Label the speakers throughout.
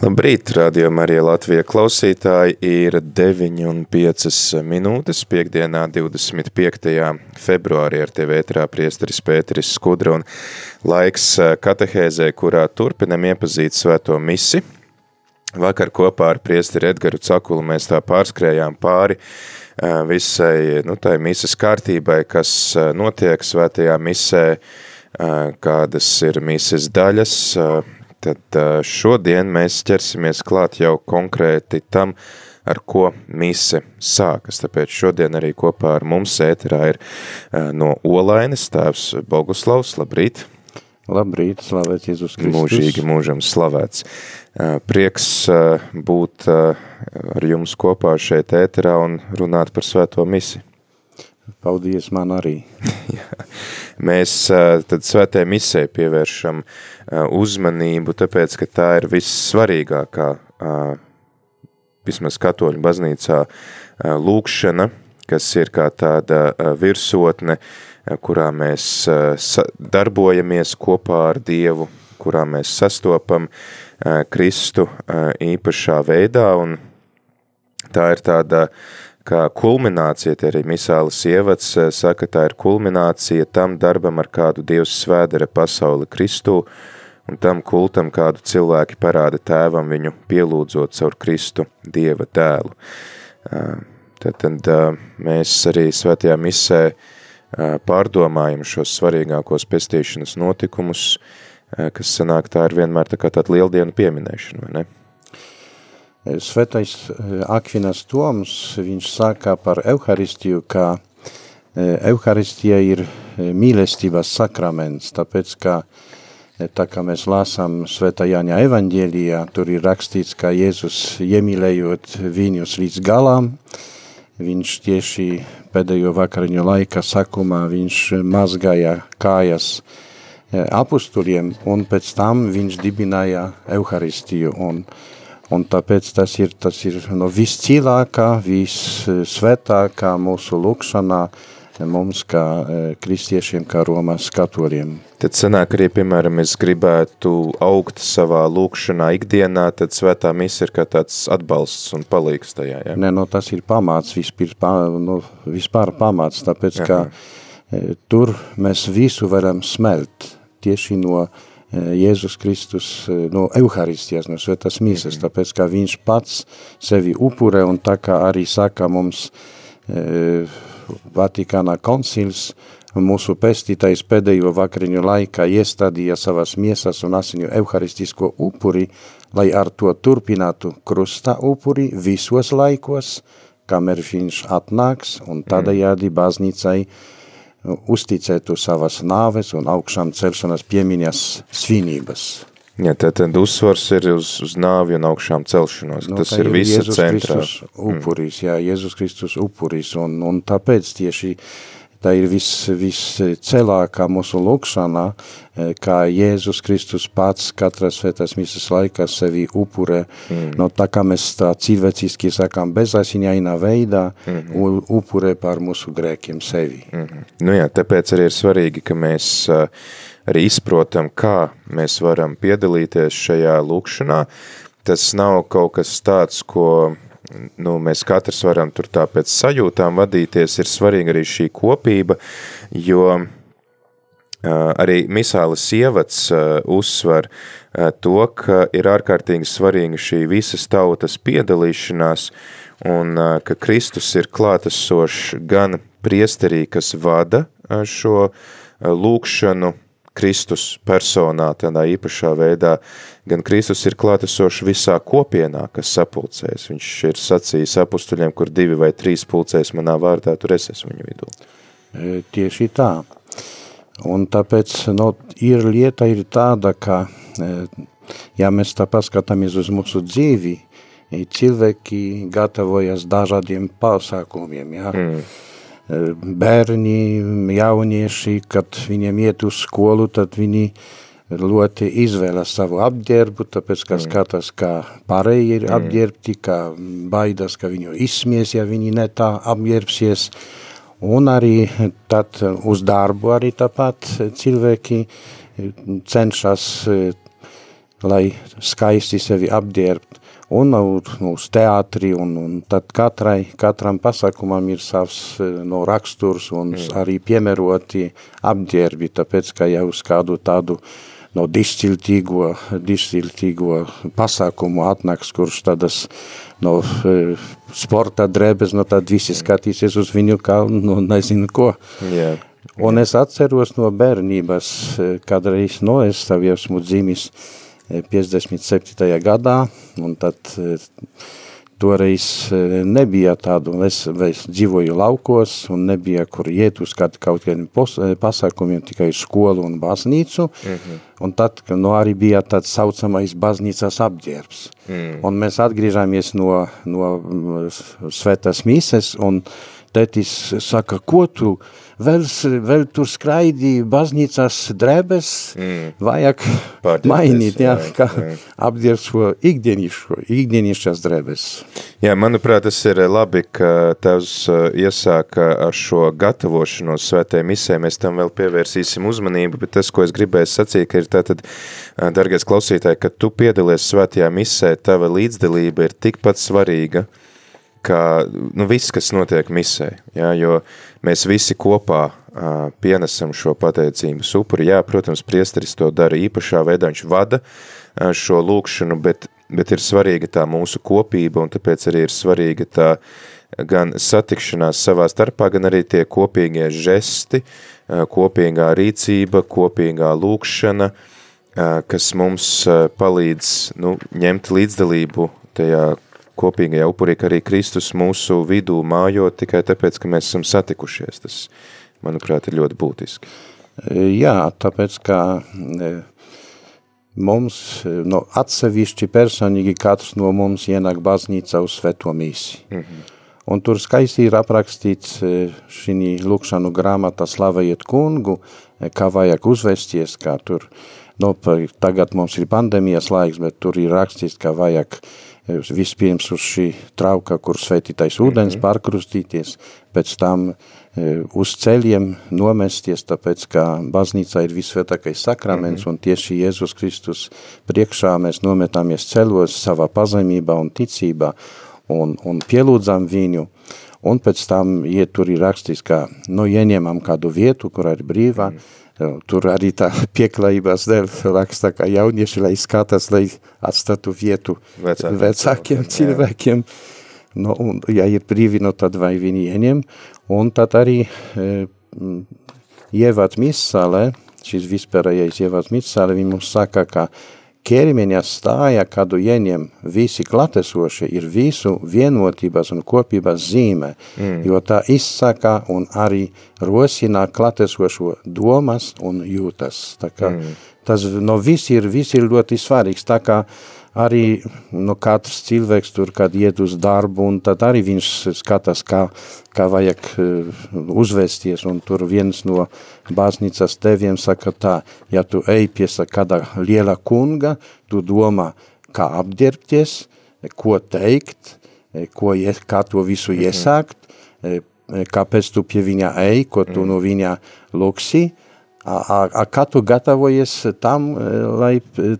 Speaker 1: Labrīt, rādījumā arī Latvija klausītāji ir 9,5 minūtes, piekdienā 25. februārī ar tevi ētrā priesteris Pēteris Skudra un laiks katehēzē, kurā turpinam iepazīt svēto misi. Vakar kopā ar priesteri Edgaru Cakulu mēs tā pārskrējām pāri visai, nu, tai mises kārtībai, kas notiek svētajā misē, kādas ir mises daļas, tad šodien mēs ķersimies klāt jau konkrēti tam, ar ko mise sākas. Tāpēc šodien arī kopā ar mums ēterā ir no Olainas tēvs Boguslavs. Labrīt!
Speaker 2: Labrīt, slavēts Jēzus Kristus.
Speaker 1: Mūžīgi mūžam slavēts. Prieks būt ar jums kopā šeit ēterā un runāt par svēto misi.
Speaker 2: Paldies man arī.
Speaker 1: Mēs tad svētē misē pievēršam uzmanību, tāpēc, ka tā ir vissvarīgākā, vismaz katoļu baznīcā, lūkšana, kas ir kā tāda virsotne, kurā mēs darbojamies kopā ar Dievu, kurā mēs sastopam Kristu īpašā veidā, un tā ir tāda kā kulminācija, te arī misālis ievads saka, tā ir kulminācija tam darbam, ar kādu Dievs svēdara pasauli Kristu, un tam kultam, kādu cilvēki parāda tēvam viņu pielūdzot caur Kristu Dieva tēlu. Tad, tad mēs arī svētajā misē pārdomājam šos svarīgākos pestīšanas notikumus, kas sanāk tā ir vienmēr tā kā tāda lieldienu pieminēšana, vai ne?
Speaker 2: Svētais Akvinas Toms, viņš saka par Euharistiju, ka Euharistija ir mīlestības sakraments, tāpēc, ka tā kā mēs lāsām Svētā Jāņa evaņģēlijā, tur ir rakstīts, ka Jēzus iemīlējot viņus līdz galām, viņš tieši pēdējo vakariņu laika sakumā, viņš mazgāja kājas apustuļiem, un pēc tam viņš dibināja Euharistiju, un Un tāpēc tas ir, tas ir no viscīlākā, vissvētākā mūsu lūkšanā mums kā kristiešiem, kā Romas katoļiem.
Speaker 1: Tad sanāk arī, piemēram, es gribētu augt savā lūkšanā ikdienā, tad svētā misa ir kā tāds atbalsts un palīgs tajā, ja?
Speaker 2: Nē, no tas ir pamāts, vispār, no, vispār pamāts, tāpēc, Aha. ka tur mēs visu varam smelt tieši no uh, Jēzus Kristus no Euharistijas, no mm -hmm. tāpēc, ka viņš pats sevi upure, un tā kā arī saka mums e, Vatikānā koncils, mūsu pestītais pēdējo vakariņu laikā iestādīja savas miesas un asiņu euharistisko upuri, lai ar to turpinātu krusta upuri visos laikos, kamēr viņš atnāks, un tādējādi baznīcai uzticētu savas nāves un augšām celšanas piemiņas svinības.
Speaker 1: Ja, tad, tad uzsvars ir uz, uz nāvi un augšām celšanos. Nu, Tas ir, ir visa
Speaker 2: Jēzus
Speaker 1: centrā.
Speaker 2: Kristus upuris, mm. jā, Jēzus Kristus upuris, un, un tāpēc tieši tā ir viss vis mūsu lūkšanā, eh, kā Jēzus Kristus pats katras svētās misas laikā sevi upure, mm. no tā kā mēs tā cilvēciski sakām, bezasiņainā veidā mm -hmm. upure par mūsu grēkiem sevi.
Speaker 1: Mm -hmm. Nu jā, tāpēc arī ir svarīgi, ka mēs uh, arī izprotam, kā mēs varam piedalīties šajā lūkšanā. Tas nav kaut kas tāds, ko nu, mēs katrs varam tur tā pēc sajūtām vadīties, ir svarīga arī šī kopība, jo arī misāles ievads uzsver to, ka ir ārkārtīgi svarīga šī visas tautas piedalīšanās un ka Kristus ir klātesošs gan priesterī, kas vada šo lūkšanu, Kristus personā, tādā īpašā veidā, gan Kristus ir klātesošs visā kopienā, kas sapulcēs. Viņš ir sacījis apustuļiem, kur divi vai trīs pulcēs manā vārdā, tur es esmu viņu vidū.
Speaker 2: E, tieši tā. Un tāpēc no, ir lieta ir tāda, ka e, ja mēs tā paskatāmies uz mūsu dzīvi, cilvēki gatavojas dažādiem pasākumiem, ja? Mm. Bērni, jaunieši, kad viņiem iet uz skolu, tad viņi ļoti izvēlas savu apģērbu, tāpēc, ka mm. skatās, kā pārējie ir mm. apģērbti, kā baidas, ka viņu izsmies, ja viņi ne tā apģērbsies, un arī tad uz darbu arī tāpat cilvēki cenšas, lai skaisti sevi apģērbt, un uz teātri, un, un tad katrai, katram pasākumam ir savs no raksturs un mm. arī piemēroti apģērbi, tāpēc, ka jau uz kādu tādu no disciltīgo, disciltīgo pasākumu atnāks, kurš tādas no e, sporta drēbes, no tad visi skatīsies uz viņu kā, no nezinu ko. Yeah. Un es atceros no bērnības, e, kādreiz, no es savu esmu dzīmis 57. gadā, un tad toreiz nebija tādu, es, es dzīvoju laukos, un nebija, kur iet uz kādu kaut kādiem pasākumiem, tikai skolu un baznīcu, mm -hmm. un tad, nu, arī bija tāds saucamais baznīcas apģērbs. Mm. Un mēs atgriežāmies no, no svētās mīses, un tetis saka, ko tu, uh, vēl, vēl tur skraidīja baznīcās drēbes, mm. vajag Pārdieties, mainīt, jā, jā, kā jā. apdiert šo ikdienišo, ikdienišās drēbes.
Speaker 1: Jā, manuprāt, tas ir labi, ka tevs uh, iesāka ar šo gatavošanos svētē misē, mēs tam vēl pievērsīsim uzmanību, bet tas, ko es gribēju sacīt, ka ir tātad, uh, dargais klausītāji, ka tu piedalies svētajā misē, tava līdzdalība ir tikpat svarīga, kā nu, viss, kas notiek misē, jā, jo mēs visi kopā uh, pienesam šo pateicības upuri. Jā, protams, priesteris to dara īpašā veidā, viņš vada uh, šo lūkšanu, bet, bet ir svarīga tā mūsu kopība, un tāpēc arī ir svarīga tā gan satikšanās savā starpā, gan arī tie kopīgie žesti, uh, kopīgā rīcība, kopīgā lūkšana, uh, kas mums uh, palīdz nu, ņemt līdzdalību tajā kopīgajā upurī, ka arī Kristus mūsu vidū mājo tikai tāpēc, ka mēs esam satikušies. Tas, manuprāt, ir ļoti būtiski.
Speaker 2: Jā, tāpēc, ka e, mums, e, no atsevišķi personīgi katrs no mums ienāk baznīca uz sveto mīsi. Mm -hmm. Un tur skaisti ir aprakstīts e, šī lūkšanu grāmatā slavējiet kungu, kā vajag uzvesties, kā tur, nu, tagad mums ir pandēmijas laiks, bet tur ir rakstīts, kā vajag uh, vispirms uz šī trauka, kur sveitītais ūdens mm -hmm. pārkrustīties, pēc tam e, uz ceļiem nomesties, tāpēc, ka baznīcā ir visvētākais sakraments, mm -hmm. un tieši Jēzus Kristus priekšā mēs nometāmies ceļos savā pazemībā un ticībā, un, un pielūdzam viņu, un pēc tam, ja tur ir rakstīts, ka, nu, ieņemam kādu vietu, kur ir brīvā, mm -hmm Tur arī tā pieklājībās dēļ raksta, ka jaunieši, lai skatās, lai atstātu vietu Vecākiem, vecākiem cilvēkiem. No, un, ja ir brīvi, no tad vai viņi ieņem. Un tad arī e, ievāc missālē, šis vispārējais ievāc missālē, viņi mums saka, ka ķermeņa stāja, kādu ieņem visi klatesošie, ir visu vienotības un kopības zīme, mm. jo tā izsaka un arī rosina klatesošo domas un jūtas. Tā kā mm. tas no viss ir, viss ir ļoti svarīgs, tā kā uh, arī nu, katrs cilvēks tur, kad iet uz darbu, un tad arī viņš skatās, kā, kā vajag uh, uzvesties, un tur viens no baznīcas teviem saka tā, ja tu ej pie kāda liela kunga, tu domā, kā apģērbties, ko teikt, ko, kā to visu mhm. iesākt, kāpēc tu pie viņa ej, ko tu no viņa lūksi, A, a kā tu gatavojies tam, e, lai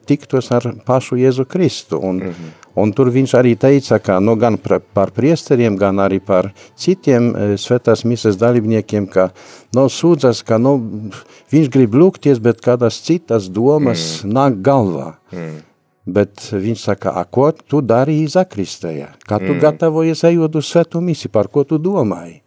Speaker 2: tiktos ar pašu Jēzu Kristu? Un, mm -hmm. un tur viņš arī teica, ka nu, gan par, par priesteriem, gan arī par citiem e, svētās mises dalībniekiem, ka nu, sūdzas, ka nu, viņš grib lūgties, bet kādas citas domas mm. nāk galvā. Mm. Bet viņš saka, a, ko tu darīji zakristējā? Kā tu mm. gatavojies ejot uz svetu misi, par ko tu domāji?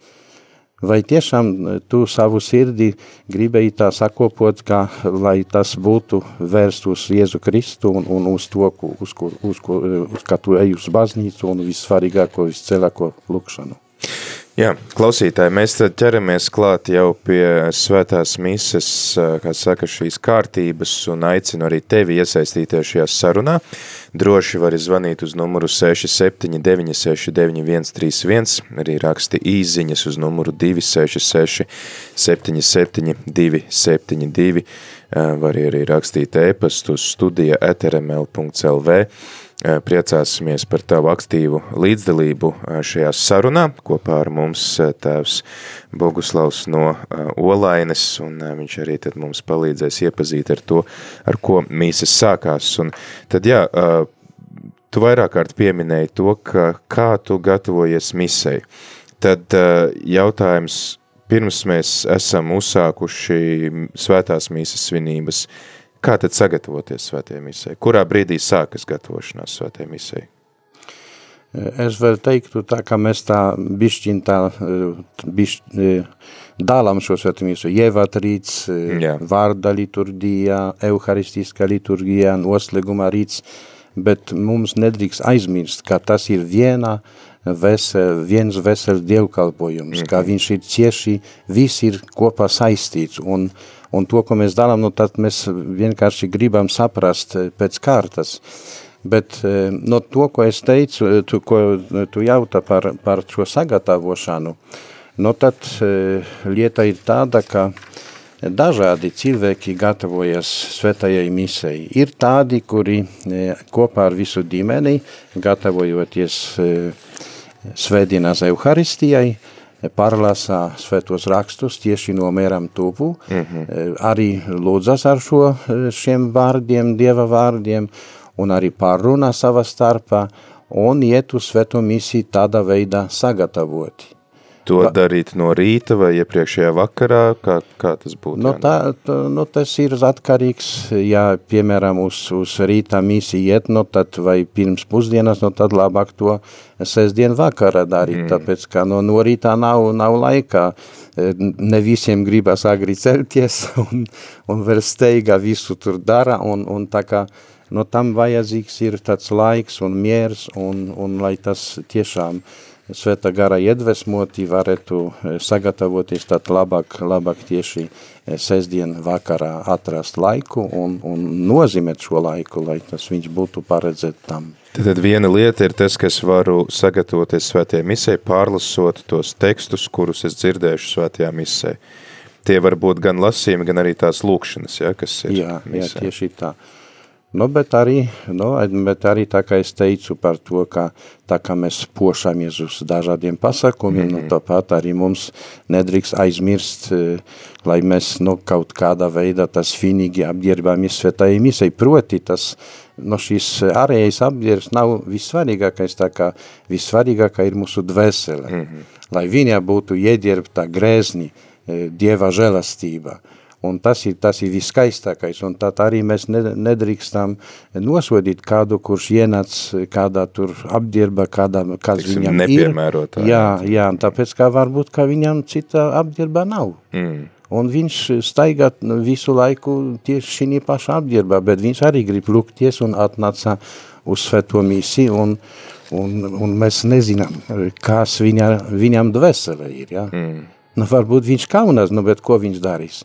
Speaker 2: Vai tiešām e, tu savu sirdi gribēji tā sakopot, kā, lai tas būtu vērst uz Jēzu Kristu un, un uz to, uz, uz, uz, uz kā tu ej uz baznīcu un vissvarīgāko, viscelāko lukšanu?
Speaker 1: Jā, klausītāji, mēs tad ķeramies klāt jau pie svētās mises, kā saka, šīs kārtības un aicinu arī tevi iesaistīties šajā sarunā. Droši vari zvanīt uz numuru 679699131, arī raksti īziņas uz numuru 266 77 272, var arī rakstīt ēpastu studija etrml.lv Priecāsimies par tavu aktīvu līdzdalību šajā sarunā. Kopā ar mums tēvs Boguslavs no Olaines, un viņš arī tad mums palīdzēs iepazīt ar to, ar ko mīsas sākās. Un tad, jā, tu vairāk kārt pieminēji to, ka kā tu gatavojies misei. Tad jautājums, pirms mēs esam uzsākuši svētās mīsas svinības, Kā tad sagatavoties svētajai misai? Kurā brīdī sākas gatavošanās svētajai misai?
Speaker 2: Es vēl teiktu tā, ka mēs tā bišķiņ tā bišķ, dālām šo svētajai misu. Ievatrīts, Jā. vārda liturgijā, euharistiskā liturgijā, noslēgumā rīts, bet mums nedrīkst aizmirst, ka tas ir viena vesel, viens vesels dievkalpojums, mm -hmm. ka mhm. viņš ir cieši, viss ir kopā saistīts un Un to, ko mēs darām, nu, tad mēs vienkārši gribam saprast eh, pēc kārtas. Bet eh, no to, ko es teicu, eh, tu, ko tu jauta par, par šo sagatavošanu, no tad lieta ir tāda, ka dažādi cilvēki gatavojas svētajai misei. Ir tādi, kuri kopā ar visu ģimeni, gatavojoties svētdienās Euharistijai, pārlasā svētos rakstus tieši no mēram tuvu, mm -hmm. arī lūdzas ar šo, e, šiem vārdiem, Dieva vārdiem, un arī pārrunā savā starpā, un iet uz svēto misiju tādā veidā sagatavoti.
Speaker 1: To Va, darīt no rīta vai iepriekšējā vakarā, kā, kā tas būtu?
Speaker 2: No tā, tā, no tas ir atkarīgs, ja piemēram uz, uz rītā misija iet, no tad vai pirms pusdienas, no tad labāk to sestdien vakarā darīt, mm. tāpēc, ka no, no rītā nav, nav laikā, ne visiem gribas agri celties un, un vēl steigā visu tur dara, un, un tā kā no tam vajadzīgs ir tāds laiks un miers, un, un lai tas tiešām uh, svēta gara iedvesmoti varētu e, sagatavoties tad labāk, labāk tieši e, sestdien vakarā atrast laiku un, un nozīmēt šo laiku, lai tas viņš būtu paredzēt tam.
Speaker 1: Tad viena lieta ir tas, ka es varu sagatavoties svētajai misē, pārlasot tos tekstus, kurus es dzirdēšu svētajā misē. Tie var būt gan lasījumi, gan arī tās lūkšanas, ja, kas ir
Speaker 2: Jā, misē. jā tieši tā. Uh, Nu, bet, arī, nu, bet arī tā kā es teicu par to, ka tā kā mēs pošamies uz dažādiem pasākumiem, mm -hmm. nu, mhm. tāpat arī mums nedrīkst aizmirst, e, lai mēs nu, kaut kādā veidā tas finīgi apģērbāmies svētajai misai. Proti, tas no šīs ārējais apģērbs nav vissvarīgākais, tā kā vissvarīgākā ir mūsu dvēsele. Mm -hmm. Lai viņa būtu ieģērbta grēzni, e, Dieva žēlastība. Un tas ir, tas ir viskaistākais, un tā arī mēs nedrīkstam nosodīt kādu, kurš ienāc kādā tur apģērba, kādā, kāds Tiksim, viņam ir. Jā, jā, tāpēc kā varbūt, ka viņam cita apģērba nav. Mm. Un viņš staigā visu laiku tieši šī pašā apģērbā, bet viņš arī grib lūgties un atnāca uz svēto misiju, un, un, un mēs nezinām, kas viņa, viņam dvēsele ir. Ja? Mm. Nu, varbūt viņš kaunas, nu, bet ko viņš darīs?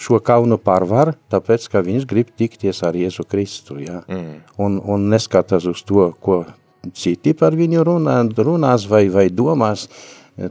Speaker 2: Šo kaunu pārvar, tāpēc, ka viņš grib tikties ar Jēzu Kristu, jā. Mm. Un, un neskatās uz to, ko citi par viņu runā, runās vai, vai domās,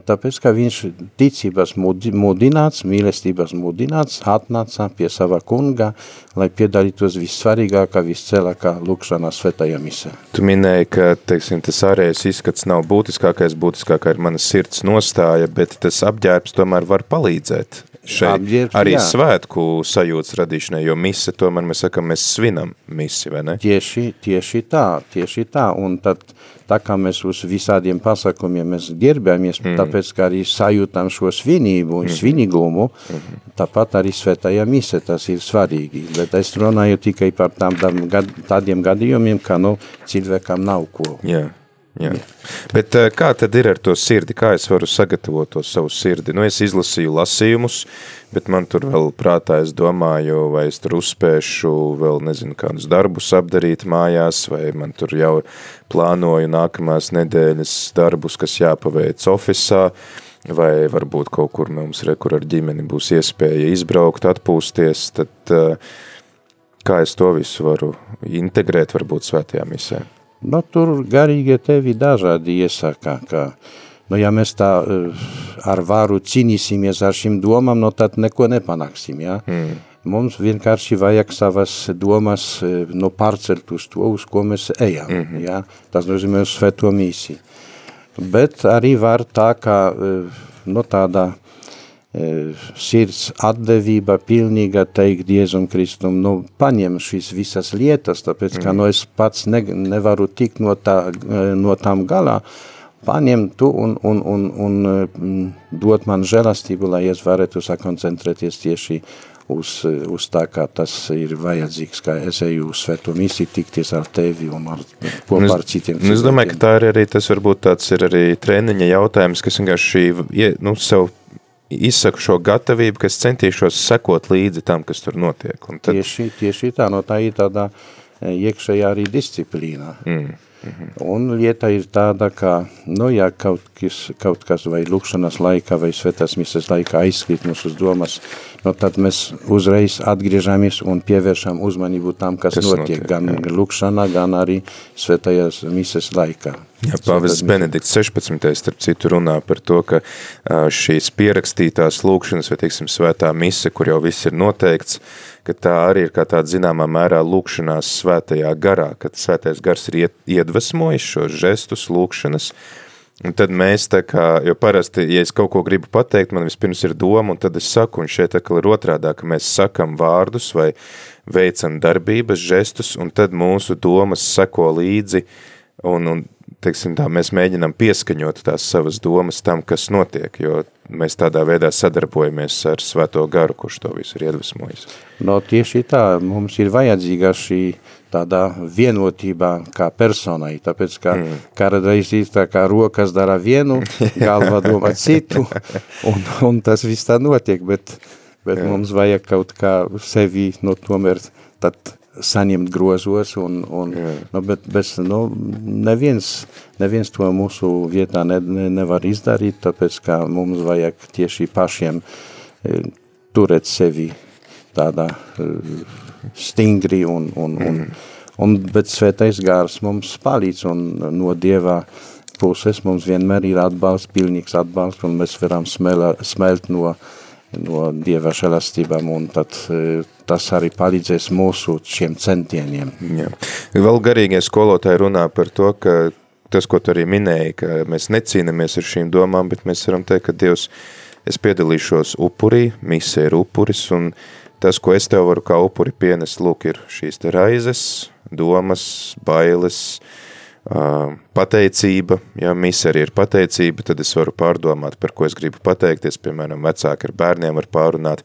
Speaker 2: tāpēc, ka viņš ticības mudināts, mīlestības mudināts, atnāca pie sava kunga, lai piedalītos vissvarīgākā, viscelākā lūkšanā svētajā misē.
Speaker 1: Tu minēji, ka, teiksim, tas ārējais izskats nav būtiskākais, būtiskākā ir mana sirds nostāja, bet tas apģērbs tomēr var palīdzēt šeit Apģērbs, arī jā. svētku sajūtas radīšanai, jo mise, tomēr mēs sakam, mēs svinam misi, vai ne?
Speaker 2: Tieši, tieši tā, tieši tā, un tad, tā kā mēs uz visādiem pasākumiem mēs ģerbjamies, mm. tāpēc, kā arī sajūtam šo svinību un mm. svinīgumu, mm. tāpat arī svētajā mise tas ir svarīgi, bet es runāju tikai par tām, tādiem gadījumiem, ka, nu, cilvēkam nav ko.
Speaker 1: Jā. Jā. Bet eh, kā tad ir ar to sirdi? Kā es varu sagatavot to savu sirdi? Nu, es izlasīju lasījumus, bet man tur vēl prātā es domāju, vai es tur uzspēšu vēl, nezinu, kādus darbus apdarīt mājās, vai man tur jau plānoju nākamās nedēļas darbus, kas jāpaveic ofisā, vai varbūt kaut kur mums, re, kur ar ģimeni būs iespēja izbraukt, atpūsties, tad eh, kā es to visu varu integrēt varbūt svētajā misē?
Speaker 2: Nu, tur garīgie tevi dažādi iesaka, ka, nu, ja mēs tā eh, ar varu cīnīsimies ar šīm domām, nu, tad neko nepanāksim, ja? Mm. Mums vienkārši vajag savas domas eh, nu, pārcelt uz to, uz ko mēs ejam, mm -hmm. ja? Tas nozīmē uz svēto misiju. Bet arī var tā, ka, eh, nu, tāda E, sirds atdevība pilnīga teikt Jēzum Kristum, nu, paņem šīs visas lietas, tāpēc, ka, nu, es pats ne, nevaru tikt no, tā, e, no tām galā, paņem tu un, un, un, un mm, dot man žēlastību, lai es varētu sakoncentrēties tieši uz, uz tā, kā tas ir vajadzīgs, kā es eju uz svēto misiju, tikties ar tevi un ar, kopā ar citiem.
Speaker 1: Es domāju, ka tā ir arī, tas varbūt tāds ir arī treniņa jautājums, kas vienkārši, nu, sev izsaku šo gatavību, ka es centīšos sekot līdzi tam, kas tur notiek. Un
Speaker 2: tad... tieši, tieši tā, no tā ir tādā e, iekšējā arī disciplīnā. Mm. Un lieta ir tāda, ka, nu, ja kaut kas, kaut kas vai lūkšanas laikā vai svētās misas laikā aizskrīt mūsu domas, nu, tad mēs uzreiz atgriežamies un pievēršam uzmanību tam, kas, kas notiek, notiek gan jā. lūkšanā, gan arī svētajās misas laikā.
Speaker 1: Jā, Pāvests Benedikts 16. starp citu runā par to, ka šīs pierakstītās lūkšanas vai, teiksim, svētā mise, kur jau viss ir noteikts, ka tā arī ir kā tāda zināmā mērā lūkšanās svētajā garā, kad svētais gars ir iedvesmojis šos žestus lūkšanas, un tad mēs tā kā, jo parasti, ja es kaut ko gribu pateikt, man vispirms ir doma, un tad es saku, un šeit atkal ir otrādā, ka mēs sakam vārdus vai veicam darbības, žestus, un tad mūsu domas seko līdzi, un, un teiksim tā, mēs mēģinām pieskaņot tās savas domas tam, kas notiek, jo mēs tādā veidā sadarbojamies ar svēto garu, kurš to visu ir iedvesmojis.
Speaker 2: No tieši tā, mums ir vajadzīga šī tādā vienotībā kā personai, tāpēc kā mm. kādreiz ir tā kā rokas dara vienu, galva domā citu, un, un tas viss tā notiek, bet, bet mums vajag kaut kā sevi no tomēr tad saņemt grozos, un, un, nu, bet bez, nu, neviens, neviens to mūsu vietā ne, ne, nevar izdarīt, tāpēc kā mums vajag tieši pašiem e, turēt sevi tādā e, stingri un, un, un, mm. un bet svētais gārs mums palīdz un no Dievā puses mums vienmēr ir atbalsts, pilnīgs atbalsts un mēs varam smela, smelt no, no Dieva žēlastībām un tad e, tas arī palīdzēs mūsu šiem centieniem.
Speaker 1: Jā. Vēl garīgie skolotāji runā par to, ka tas, ko tu arī minēji, ka mēs necīnamies ar šīm domām, bet mēs varam teikt, ka Dievs, es piedalīšos upurī, mise ir upuris, un tas, ko es tev varu kā upuri pienest, lūk, ir šīs te raizes, domas, bailes, pateicība, ja mise arī ir pateicība, tad es varu pārdomāt, par ko es gribu pateikties, piemēram, vecāki ar bērniem var pārunāt,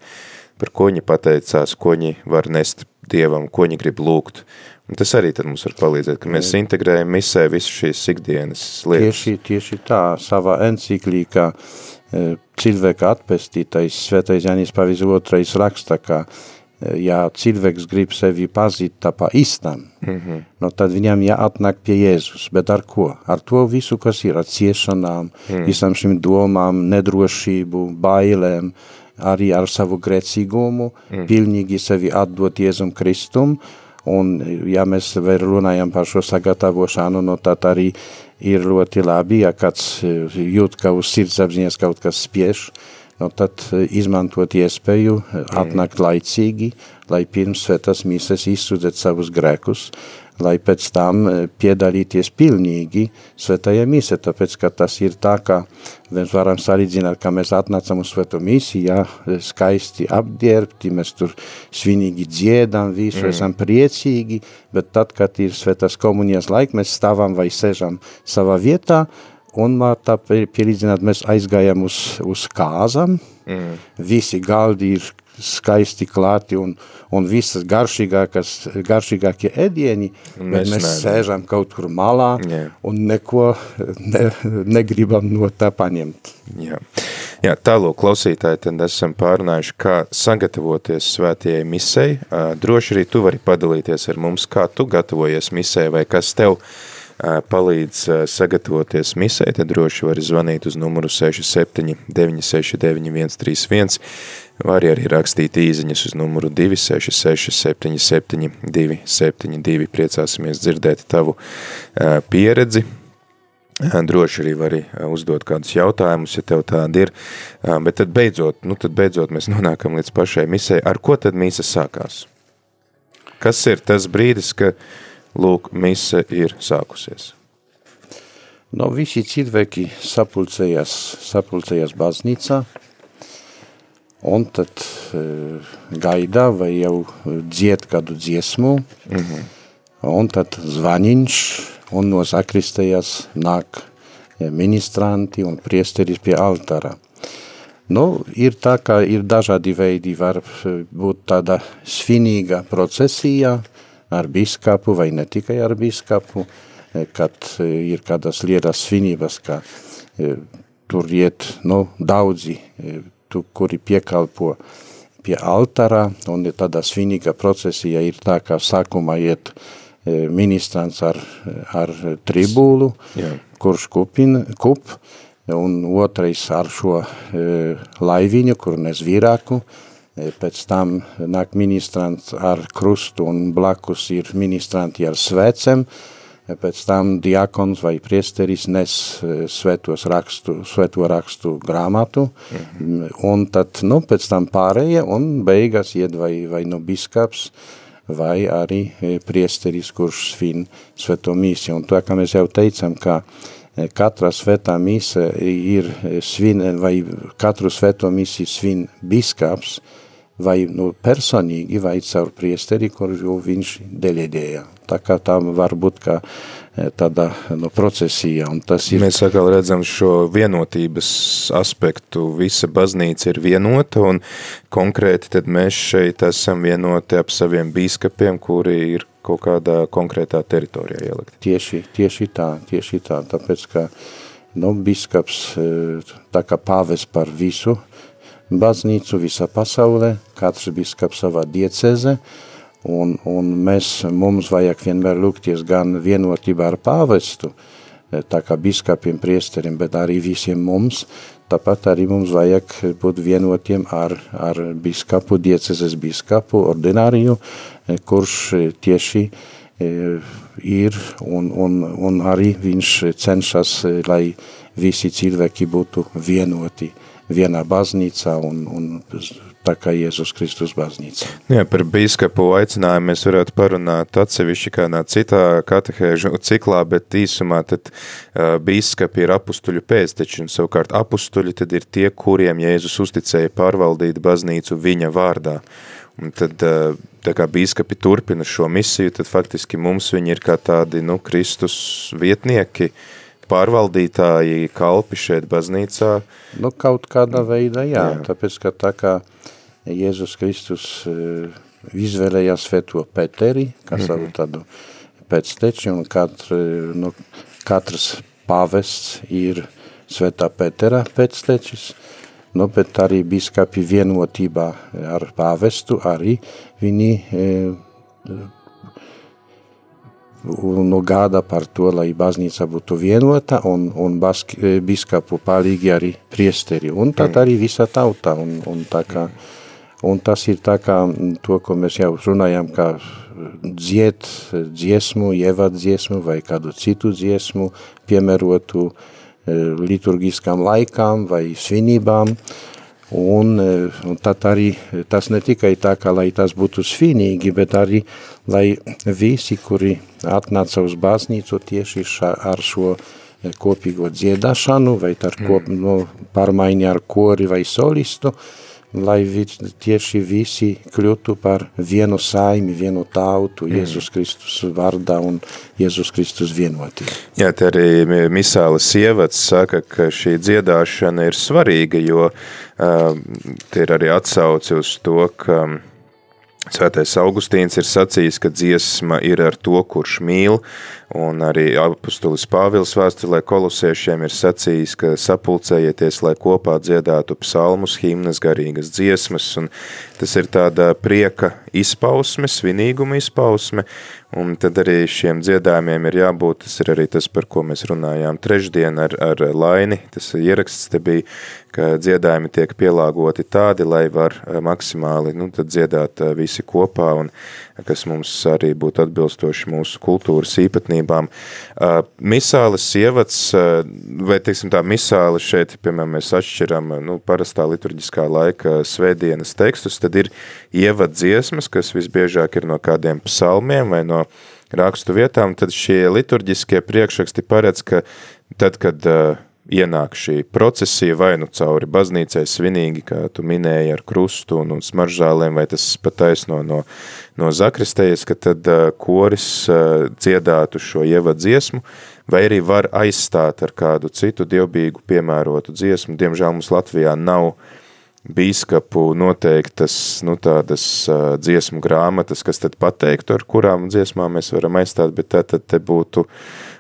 Speaker 1: par ko viņi pateicās, ko viņi var nest Dievam, ko viņi grib lūgt. Un tas arī tad mums var palīdzēt, ka mēs integrējam misē visu šīs ikdienas lietas.
Speaker 2: Tieši, tieši tā, savā enciklīkā cilvēka atpestītais svētais Jānis Pavis otrais raksta, ka ja cilvēks grib sevi pazīt tā pa istam, mm -hmm. no tad viņam jāatnāk pie Jēzus, bet ar ko? Ar to visu, kas ir, ar ciešanām, mm. visam šim domām, nedrošību, bailēm, arī ar savu grēcīgumu, mm. pilnīgi sevi atdot Jēzum Kristum, un ja mēs vēl runājam par šo sagatavošanu, no tad arī ir ļoti labi, ja kāds jūt, ka uz sirdsapziņas kaut kas spiež, no tad izmantot iespēju atnākt laicīgi, lai pirms svētas mīses izsudzēt savus grēkus, lai pēc tam eh, piedalīties pilnīgi svētajā mise, tāpēc, ka tas ir tā, ka mēs varam salīdzināt, ka mēs atnācam uz svēto misiju, ja, skaisti apdierbti, mēs tur svinīgi dziedam visu, mm. esam priecīgi, bet tad, kad ir svētās komunijas laika, mēs stāvam vai sežam savā vietā, un var tā pielīdzināt, mēs aizgājam uz, uz kāzam, mm. visi galdi ir skaisti klāti un, un visas garšīgākie ēdieni, bet mēs, mēs sēžam kaut kur malā Jā. un neko ne, negribam no tā paņemt.
Speaker 1: Jā. Jā, tālūk, klausītāji, tad esam pārunājuši, kā sagatavoties svētajai misei. Droši arī tu vari padalīties ar mums, kā tu gatavojies misei vai kas tev palīdz sagatavoties misei, tad droši vari zvanīt uz numuru 67 969 131, var arī rakstīt īziņas uz numuru 266 77 272, priecāsimies dzirdēt tavu pieredzi, Droši arī vari uzdot kādus jautājumus, ja tev tādi ir, bet tad beidzot, nu tad beidzot mēs nonākam līdz pašai misē. Ar ko tad mīsa sākās? Kas ir tas brīdis, ka, lūk, mise ir sākusies?
Speaker 2: No, visi cilvēki sapulcējās, sapulcējās baznīcā, un tad e, gaidā vai jau dzied kādu dziesmu, mm -hmm. un tad zvaniņš, un no sakristējas nāk ministranti un priesteris pie altāra. Nu, ir tā, ka ir dažādi veidi, var būt tāda svinīga procesija ar biskapu vai ne tikai ar biskapu, kad ir kādas lietas svinības, ka e, tur iet nu, daudzi, e, tu, kuri piekalpo pie altāra, un tāda svinīga procesija ir tā, ka sākumā iet E, ministrants ar, ar tribūlu, Jā. kurš kupina, kup, un otrais ar šo e, laiviņu, kur nes vīrāku, e, pēc tam nāk ministrants ar krustu un blakus ir ministranti ar svecem, pēc tam diakons vai priesteris nes svētos rakstu, svēto rakstu grāmatu, mhm. un tad, nu, pēc tam pārējie, un beigas ied vai, vai no biskaps, vai arī priesteris, kurš svin sveto mīsi. Un tā kā mēs jau teicam, ka katra svētā mīsa ir svin, vai katru svēto mīsi svin biskaps, vai nu, personīgi, vai caur priesteri, kuru viņš deleģēja. Tā kā tā var būt kā tāda no procesija. Ir...
Speaker 1: Mēs atkal redzam šo vienotības aspektu. Visa baznīca ir vienota un konkrēti tad mēs šeit esam vienoti ap saviem bīskapiem, kuri ir kaut kādā konkrētā teritorijā ielikt.
Speaker 2: Tieši, tieši tā, tieši tā, tāpēc, ka nu, biskaps tā kā pāves par visu baznīcu visā pasaulē, katrs biskaps savā dieceze, uh, Un, un mēs, mums vajag vienmēr lūgties gan vienotībā ar pāvestu, eh, tā kā biskapiem, priesteriem, bet arī visiem mums, tāpat arī mums vajag būt vienotiem ar, ar biskapu, diecezes biskapu, ordināriju, eh, kurš tieši eh, ir un, un, un arī viņš cenšas, lai visi cilvēki būtu vienoti vienā baznīcā un, un tā kā Jēzus Kristus baznīca.
Speaker 1: Jā, par bīskapu aicinājumu mēs varētu parunāt atsevišķi kādā citā katehēžu ciklā, bet īsumā tad uh, bīskapi ir apustuļu pēcteči, un savukārt apustuļi tad ir tie, kuriem Jēzus uzticēja pārvaldīt baznīcu viņa vārdā. Un tad, uh, tā kā bīskapi turpina šo misiju, tad faktiski mums viņi ir kā tādi, nu, Kristus vietnieki, uh, pārvaldītāji, kalpi šeit baznīcā?
Speaker 2: Nu, kaut kādā veidā, jā, jā. tāpēc, ka tā kā Jēzus Kristus uh, izvēlējās svēto Peteri, kā savu -hmm. tādu pēcteči, un katru, nu, katrs pavests ir svētā Petera pēctečis, nu, bet arī biskapi vienotībā ar pavestu arī viņi e, nu, gāda par to, lai baznīca būtu vienota un, un bask, e, biskapu palīgi arī priesteri. Un tad mm. arī visa tauta. Un, un, tā kā, un tas ir tā kā to, ko mēs jau runājam, kā dziet dziesmu, ievad dziesmu vai kādu citu dziesmu, piemērotu e, liturgiskām laikām vai svinībām. Un, e, un tad arī tas ne tikai tā, kā lai tas būtu svinīgi, bet arī, lai visi, kuri atnāca uz baznīcu tieši ša, ar šo e, kopīgo dziedāšanu, vai ar kop, mm. no, pārmaiņa ar kori vai solistu, lai tieši visi kļūtu par vienu saimi, vienu tautu, mm. Jēzus Kristus vārdā un Jēzus Kristus vienotī.
Speaker 1: Jā, te arī Misāles sievads saka, ka šī dziedāšana ir svarīga, jo uh, te ir arī atsauci uz to, ka Svētais Augustīns ir sacījis, ka dziesma ir ar to, kurš mīl, un arī apustulis Pāvils vēstulē kolosiešiem ir sacījis, ka sapulcējieties, lai kopā dziedātu psalmus, himnas, garīgas dziesmas, un tas ir tāda prieka izpausme, svinīguma izpausme, un tad arī šiem dziedājumiem ir jābūt, tas ir arī tas, par ko mēs runājām trešdien ar, ar Laini, tas ieraksts te bija, ka dziedājumi tiek pielāgoti tādi, lai var maksimāli, nu, tad dziedāt visi kopā, un kas mums arī būtu atbilstoši mūsu kultūras īpatnībām. Misāles ievads, vai, teiksim tā, misāle šeit, piemēram, mēs atšķiram, nu, parastā liturģiskā laika svētdienas tekstus, tad ir ievad dziesmas, kas visbiežāk ir no kādiem psalmiem vai no rakstu vietām, tad šie liturģiskie priekšraksti paredz, ka tad, kad uh, ienāk šī procesija vai nu cauri baznīcai svinīgi, kā tu minēji ar krustu un, un smaržāliem, vai tas pataisno no, no zakristējas, ka tad uh, koris uh, dziedātu šo ievad dziesmu, vai arī var aizstāt ar kādu citu dievbīgu piemērotu dziesmu. Diemžēl mums Latvijā nav bīskapu noteiktas nu, tādas uh, dziesmu grāmatas, kas tad pateiktu, ar kurām dziesmām mēs varam aizstāt, bet tad, tad te būtu Uh,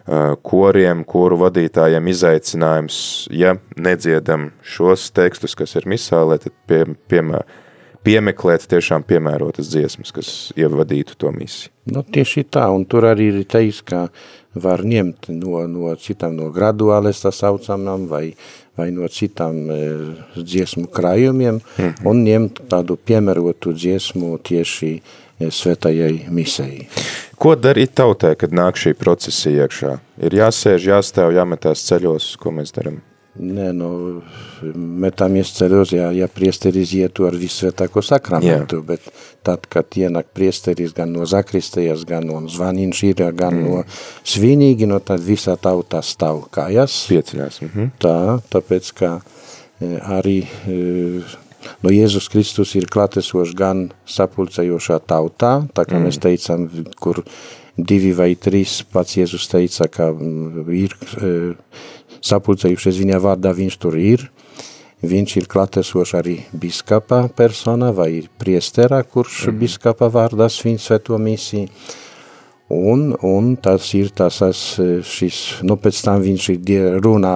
Speaker 1: koriem, kuru vadītājiem izaicinājums, ja nedziedam šos tekstus, kas ir misālē, tad pie, piemē, piemeklēt tiešām piemērotas dziesmas, kas ievadītu to misiju.
Speaker 2: Nu, tieši tā, un tur arī ir teiks, ka var ņemt no, no citām no graduāles tā saucamām vai, vai no citām e, dziesmu krājumiem mm -hmm. un ņemt tādu piemērotu dziesmu tieši e, svētajai misei.
Speaker 1: Ko darīt tautai, kad nāk šī procesija iekšā? Ir jāsēž, jāstāv, jāmetās ceļos, ko mēs darām?
Speaker 2: Nē, nu, metāmies ceļos, ja, ja priesteris ietu ar visvētāko sakramentu, Jā. bet tad, kad ienāk priesteris gan no zakristējas, gan no zvaniņš ir, gan mm. no svinīgi, no tad visā tautā stāv kājas.
Speaker 1: Pieceļās. -hmm.
Speaker 2: Tā, tāpēc, ka e, arī e, No Jēzus Kristus ir klātesošs gan sapulcējošā tautā, tā kā mm. mēs teicām, kur divi vai trīs pats Jēzus teica, ka mm, ir e, sapulcējušies viņa vārdā, viņš tur ir. Viņš ir klātesošs arī biskapa persona vai priesterā, kurš mm. biskapa vārdā svin sveto misiju. Un, un tas ir tas, šis, nu pēc tam viņš ir runā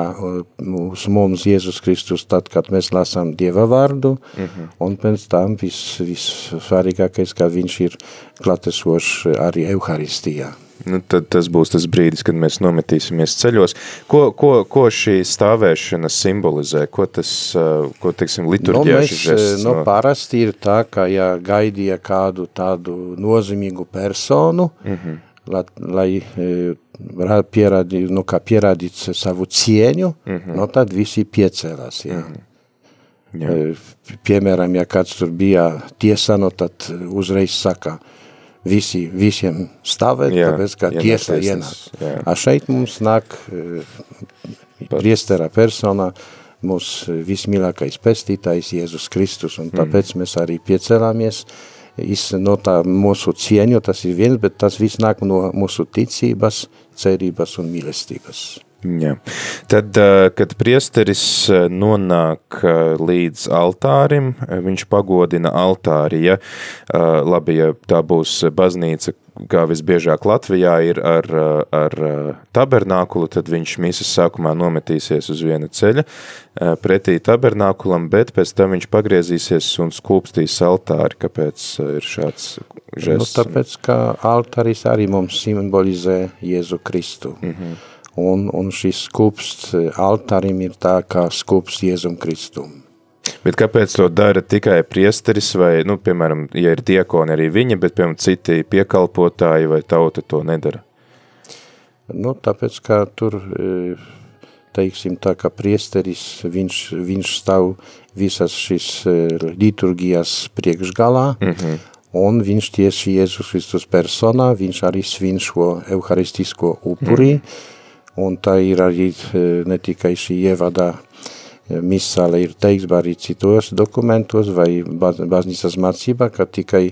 Speaker 2: uz mums Jēzus Kristus tad, kad mēs lasām Dieva vārdu, mm -hmm. un pēc tam viss, viss svarīgākais, ka viņš ir klatesošs arī Euharistijā.
Speaker 1: Nu, tad tas būs tas brīdis, kad mēs nometīsimies ceļos. Ko, ko, ko šī stāvēšana simbolizē? Ko tas, ko, teiksim, liturģijā
Speaker 2: nu, žests? Nu, no... parasti ir tā, ka, ja gaidīja kādu tādu nozīmīgu personu, mm -hmm. la, lai pierādi, nu, kā pierādīt savu cieņu, mm -hmm. no tad visi piecēlās, jā. Mm -hmm. Jā. Piemēram, ja kāds tur bija tiesa, no tad uzreiz saka, visi, visiem stāvēt, jā, tāpēc kā jā, tiesa ienāk. A šeit mums nāk priesterā personā, mūsu vismīļākais pestītājs Jēzus Kristus, un tāpēc mm. mēs arī piecēlāmies, no tā mūsu cieņu, tas ir viens, bet tas viss nāk no mūsu ticības, cerības un mīlestības.
Speaker 1: Jā. Tad, kad priesteris nonāk līdz altārim, viņš pagodina altāri, ja labi, ja tā būs baznīca, kā visbiežāk Latvijā ir ar, ar tabernākulu, tad viņš misas sākumā nometīsies uz viena ceļa pretī tabernākulam, bet pēc tam viņš pagriezīsies un skūpstīs altāri. Kāpēc ir šāds žests?
Speaker 2: Nu, tāpēc, ka altāris arī mums simbolizē Jēzu Kristu. Mm -hmm un, un šis skūps altārim ir tā kā skūps Jēzum Kristum.
Speaker 1: Bet kāpēc to dara tikai priesteris vai, nu, piemēram, ja ir diekoni arī viņa, bet, piemēram, citi piekalpotāji vai tauta to nedara?
Speaker 2: Nu, tāpēc, kā tur, teiksim, tā kā priesteris, viņš, viņš stāv visas šis liturgijas priekšgalā, mm -hmm. un viņš tieši Jēzus Kristus personā, viņš arī svin šo euharistisko upuri, mm -hmm un tā ir arī e, ne tikai šī ievada misāle ir teiks arī citos dokumentos vai baznīcas mācībā, ka tikai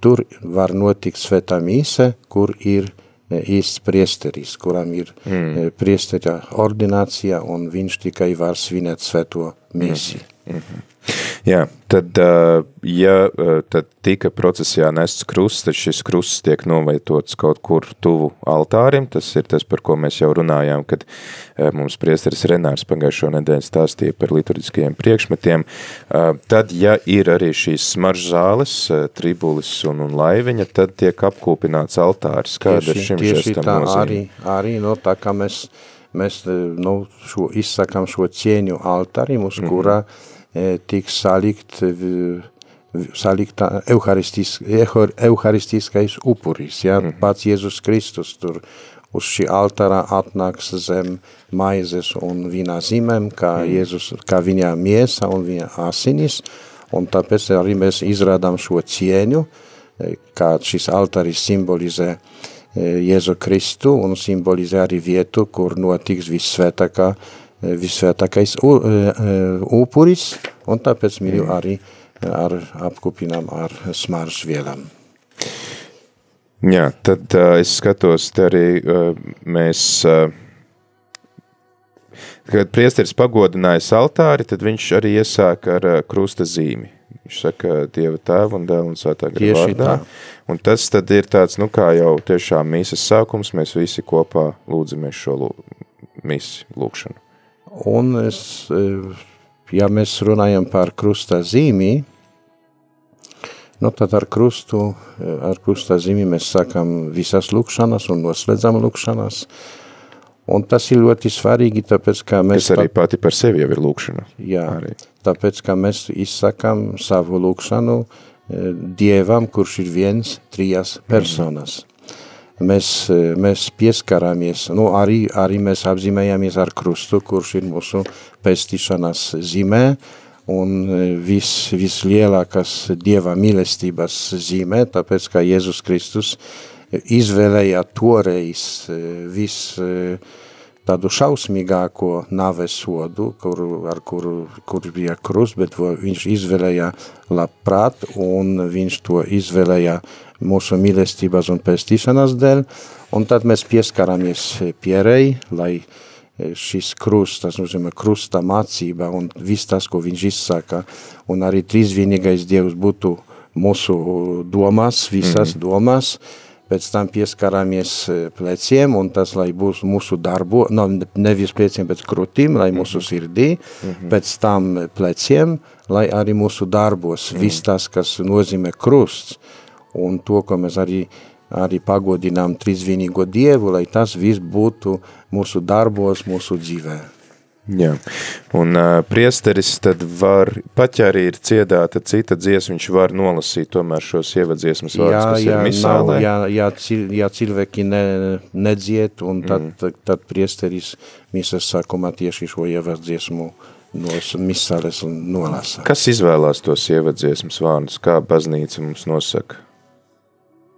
Speaker 2: tur var notikt svētā mīse, kur ir īsts priesteris, kuram ir mm. priestera ordinācija un viņš tikai var svinēt svēto mīsi. Mm -hmm.
Speaker 1: Jā, tad, ja tad tika procesijā nests krusts, tad šis krusts tiek novietots kaut kur tuvu altārim, tas ir tas, par ko mēs jau runājām, kad mums priesteris Renārs pagājušo nedēļu stāstīja par liturģiskajiem priekšmetiem, tad, ja ir arī šīs smaržzāles, tribulis un, un laiviņa, tad tiek apkūpināts altāris. Kāda
Speaker 2: tieši,
Speaker 1: šim
Speaker 2: tieši
Speaker 1: žestam
Speaker 2: tā,
Speaker 1: nozīme?
Speaker 2: arī, arī no tā, kā mēs, mēs nu, šo, izsakam šo cieņu altārim, uz mm -hmm. kurā tiks salikt, salikta euharistis, euharistiskais upuris, ja, mm. pats Jēzus Kristus tur uz šī altara atnāks zem maizes un vīnā zīmēm, kā, mm. Jēzus, kā viņa miesa un viņa asinis, un tāpēc arī mēs izrādām šo cieņu, kā šis altaris simbolizē Jēzu Kristu un simbolizē arī vietu, kur notiks vissvētākā visvētākais upuris, un tāpēc viņu arī ar, apkupinām ar smaržu vielām.
Speaker 1: Jā, tad uh, es skatos, te arī uh, mēs, uh, kad priesteris pagodinājis altāri, tad viņš arī iesāk ar uh, krusta zīmi. Viņš saka Dieva tēvu un dēlu un svētā gara vārdā. Un tas tad ir tāds, nu kā jau tiešām mīsas sākums, mēs visi kopā lūdzamies šo lū, mīsi lūkšanu.
Speaker 2: Un es, ja mēs runājam par krusta zīmī, nu tad ar krustu, ar krusta zīmī mēs sākam visas lūkšanas un noslēdzam lūkšanas. Un tas ir ļoti svarīgi, tāpēc, ka mēs...
Speaker 1: Tas arī pati par sevi jau ir lūkšana.
Speaker 2: Jā,
Speaker 1: arī.
Speaker 2: tāpēc, ka mēs izsakam savu lūkšanu Dievam, kurš ir viens trijas personas. Mm mēs, mēs pieskarāmies, nu arī, arī mēs apzīmējāmies ar krustu, kurš ir mūsu pestīšanas zīmē, un vis, vislielākas Dieva mīlestības zīmē, tāpēc, ka Jēzus Kristus izvēlēja toreiz vis tādu šausmīgāko naves sodu, kur, ar kuru, kur bija krust, bet viņš izvēlēja labprāt, un viņš to izvēlēja mūsu mīlestības un pestīšanas dēļ, un tad mēs pieskaramies pierei, lai šis krust, tas nozīmē krusta mācība un viss tas, ko viņš izsaka, un arī trīsvienīgais Dievs būtu mūsu domās, visas mm -hmm. domās, pēc tam pieskarāmies pleciem, un tas, lai būs mūsu darbo, no, nevis pleciem, bet krūtīm, lai mūsu mhm. sirdī, mm -hmm. pēc tam pleciem, lai arī mūsu darbos, mm -hmm. viss tas, kas nozīmē krusts, un to, ko mēs arī, arī pagodinām trīsvienīgo Dievu, lai tas viss būtu mūsu darbos, mūsu dzīvē.
Speaker 1: Jā, un uh, priesteris tad var, pat ja arī ir ciedāta cita dziesma, viņš var nolasīt tomēr šos ievadziesmas vārdus,
Speaker 2: jā,
Speaker 1: kas
Speaker 2: jā,
Speaker 1: ir misālē.
Speaker 2: Jā, jā, cil, jā, cilvēki ne, nedziet, un tad, mm. tad, tad priesteris misas sākumā tieši šo ievadziesmu no misāles nolasa.
Speaker 1: Kas izvēlās tos ievadziesmas vārdus, kā baznīca mums nosaka?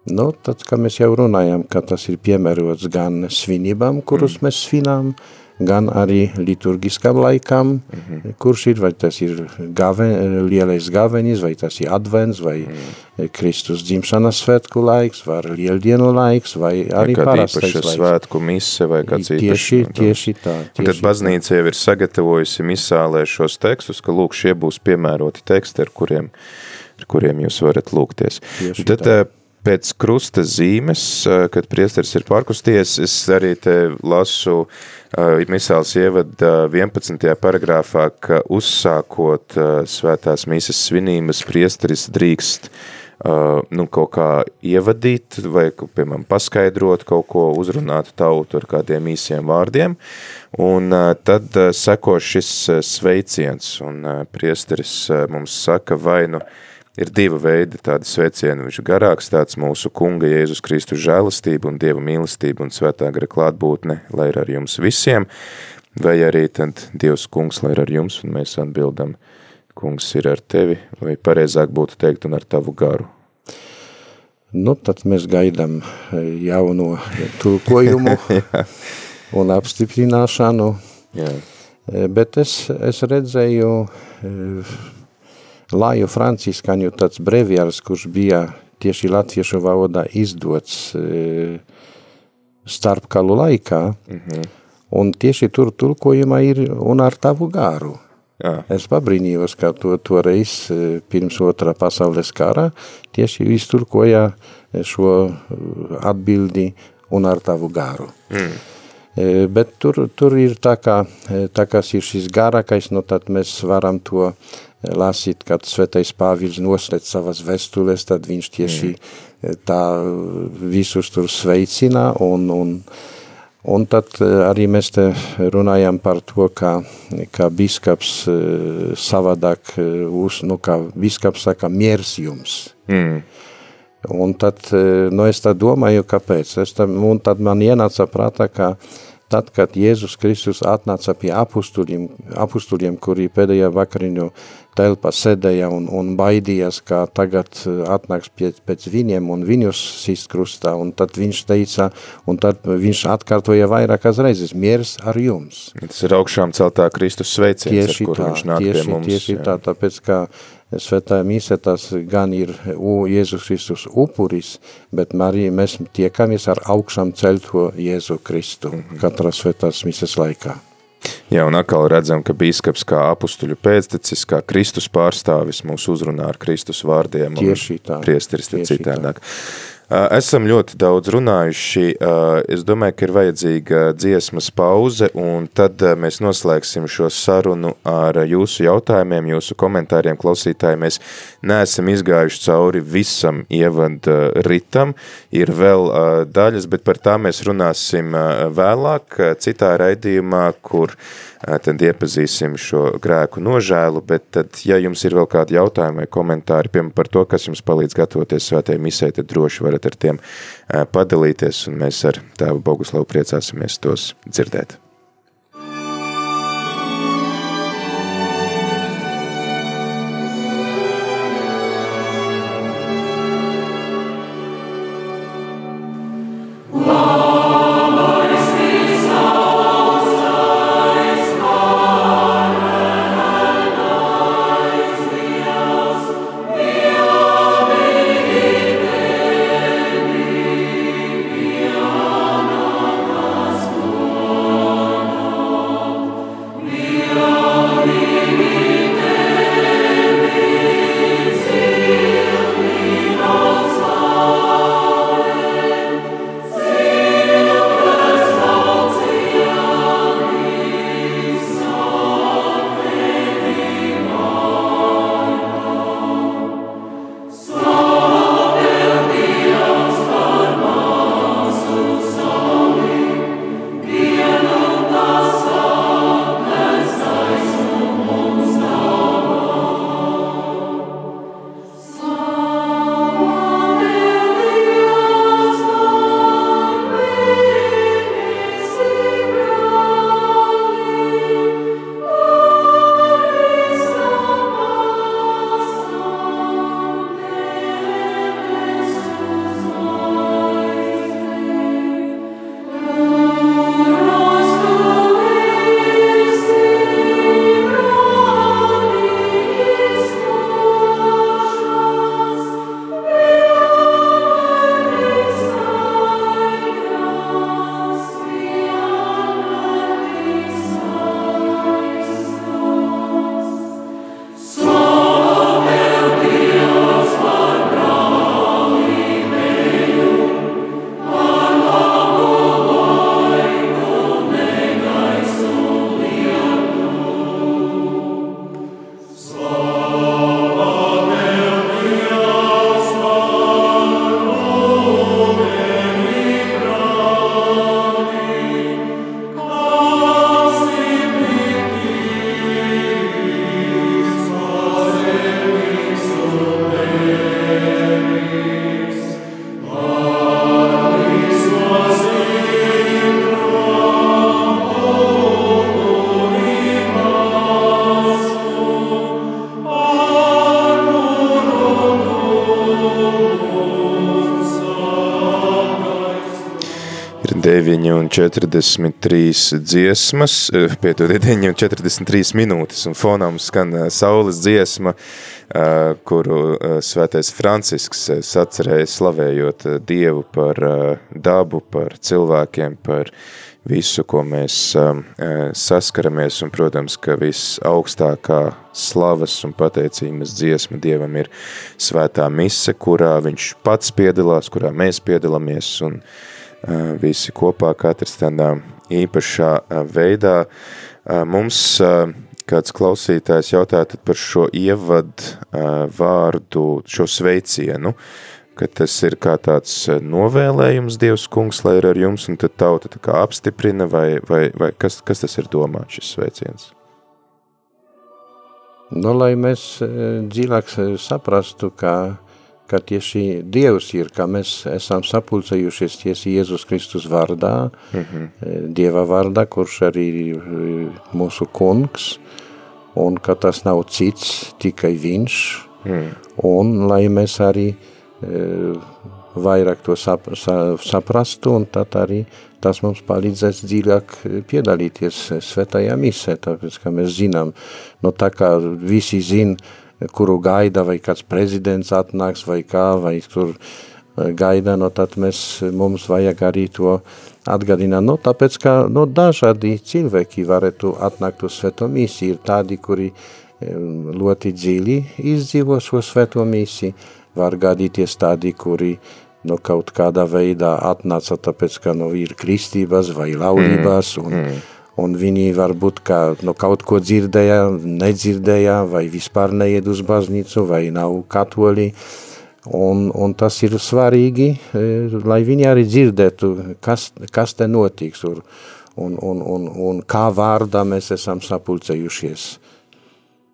Speaker 2: Nu, tad, kā mēs jau runājam, ka tas ir piemērots gan svinībām, kurus mm. mēs svinām, gan arī liturgiskam laikam, mm -hmm. kurš ir, vai tas ir gaven, lielais gavenis, vai tas ir advents, vai mm. Kristus dzimšanas svētku laiks, vai lieldienu laiks, vai arī parastais laiks.
Speaker 1: svētku mise vai kāds.
Speaker 2: Tieši, tieši tā. Tieši
Speaker 1: tad baznīca jau ir sagatavojusi misālē šos tekstus, ka lūk, šie būs piemēroti teksti, ar kuriem, ar kuriem jūs varat lūgties. Tieši tad, tā pēc krusta zīmes, kad priesteris ir pārkusties, es arī te lasu uh, misāls ievada 11. paragrāfā, ka uzsākot uh, svētās mīsas svinības priesteris drīkst nu, kaut kā ievadīt vai, piemēram, paskaidrot kaut ko, uzrunāt tautu ar kādiem īsiem vārdiem, un tad seko šis sveiciens, un priesteris mums saka vai nu, ir divi veidi tādi svecieni, viņš garāks tāds mūsu kunga Jēzus Kristus žēlastība un Dieva mīlestība un svētā gara klātbūtne, lai ir ar jums visiem, vai arī tad Dievs kungs, lai ir ar jums, un mēs atbildam, kungs ir ar tevi, vai pareizāk būtu teikt un ar tavu garu.
Speaker 2: Nu, tad mēs gaidām jauno tulkojumu un apstiprināšanu. Jā. bet es, es redzēju Lāju Franciskaņu tāds breviārs, kurš bija tieši latviešu valodā izdots starpkalu laikā, mm -hmm. un tieši tur tulkojumā ir un ar tavu gāru. Jā. Es pabrīnījos, ka to, toreiz pirms otrā pasaules kara tieši izturkoja šo atbildi un ar tavu gāru. Mm. Bet tur, tur ir tā kā, tā kā ir šis garākais, nu tad mēs varam to lasīt, kad svētais Pāvils noslēdz savas vestules, tad viņš tieši mm. tā visus tur sveicina un, un, un tad arī mēs te runājam par to, kā, kā biskaps savādāk, uz, nu kā biskaps saka, miers jums. Mm. Un tad, nu es tā domāju, kāpēc. Es tā, un tad man ienāca prātā, ka tad, kad Jēzus Kristus atnāca pie apustuļiem, apustuļiem kuri pēdējā vakariņu telpā sēdēja un, un baidījās, ka tagad eh, atnāks pie, pēc viņiem un viņus sist krustā, un tad viņš teica, un tad viņš atkārtoja vairākas reizes, miers ar jums.
Speaker 1: Tas ir augšām celtā Kristus sveiciens,
Speaker 2: tieši
Speaker 1: ar kur
Speaker 2: tā,
Speaker 1: viņš nāk
Speaker 2: tieši,
Speaker 1: pie mums.
Speaker 2: Tieši
Speaker 1: jā.
Speaker 2: tā, tāpēc, ka svētā mise tas gan ir u, Jēzus Kristus upuris, bet arī mēs tiekamies ar augšām celto Jēzu Kristu mm -hmm. katrā svētās mises laikā.
Speaker 1: Jā, un atkal redzam, ka bīskaps kā apustuļu pēctecis, kā Kristus pārstāvis mūs uzrunā ar Kristus vārdiem.
Speaker 2: Tieši tā.
Speaker 1: Priesteris tad
Speaker 2: Tieši
Speaker 1: citādāk. Esam ļoti daudz runājuši. Es domāju, ka ir vajadzīga dziesmas pauze, un tad mēs noslēgsim šo sarunu ar jūsu jautājumiem, jūsu komentāriem, klausītāji. Mēs neesam izgājuši cauri visam ievada ritam. Ir vēl daļas, bet par tā mēs runāsim vēlāk, citā raidījumā, kur tad iepazīsim šo grēku nožēlu, bet tad, ja jums ir vēl kādi jautājumi vai komentāri, piemēram, par to, kas jums palīdz gatavoties svētajai misē, tad droši varat ar tiem padalīties, un mēs ar tēvu Boguslavu priecāsimies tos dzirdēt.
Speaker 3: Ir
Speaker 1: 9 un 43 dziesmas, eh, pietodiet 9 un 43 minūtes, un fonām skan eh, saules dziesma, eh, kuru svētais Francisks sacerēja slavējot Dievu par dabu, par cilvēkiem, par cilvēkiem, visu, ko mēs saskaramies, un, protams, ka viss augstākā slavas un pateicības dziesma Dievam ir svētā mise, kurā viņš pats piedalās, kurā mēs piedalāmies, un visi kopā, katrs tādā īpašā veidā. Mums kāds klausītājs jautā par šo ievad vārdu, šo sveicienu, ka tas ir kā tāds novēlējums Dievs kungs, lai ir ar jums, un tad tauta tā kā apstiprina, vai, vai, vai kas, kas tas ir domāts šis sveiciens?
Speaker 2: Nu, lai mēs dziļāk saprastu, ka ka tieši Dievs ir, ka mēs esam sapulcējušies tieši Jēzus Kristus vārdā, mm -hmm. Dieva vārdā, kurš arī ir mūsu kungs, un ka tas nav cits, tikai viņš, mm. un lai mēs arī e, vairāk to sap, sa, saprastu, un tad arī tas mums palīdzēs dziļāk piedalīties svētajā misē, tāpēc, ka mēs zinām, no tā kā visi zina, kuru gaida, vai kāds prezidents atnāks, vai kā, vai tur e, gaida, no tad mēs, mums vajag arī to atgādināt. No, tāpēc, ka no, dažādi cilvēki varētu atnākt uz svēto misiju, ir tādi, kuri e, ļoti dziļi izdzīvo šo svēto misiju, var gadīties tādi, kuri no kaut kādā veidā atnāca, tāpēc, ka no, ir kristības vai laulībās, un, mm. un viņi varbūt kā no kaut ko dzirdēja, nedzirdēja, vai vispār neied uz baznīcu, vai nav katoļi, un, un tas ir svarīgi, e, lai viņi arī dzirdētu, kas, kas te notiks, un, un, un, un, un kā vārdā mēs esam sapulcējušies.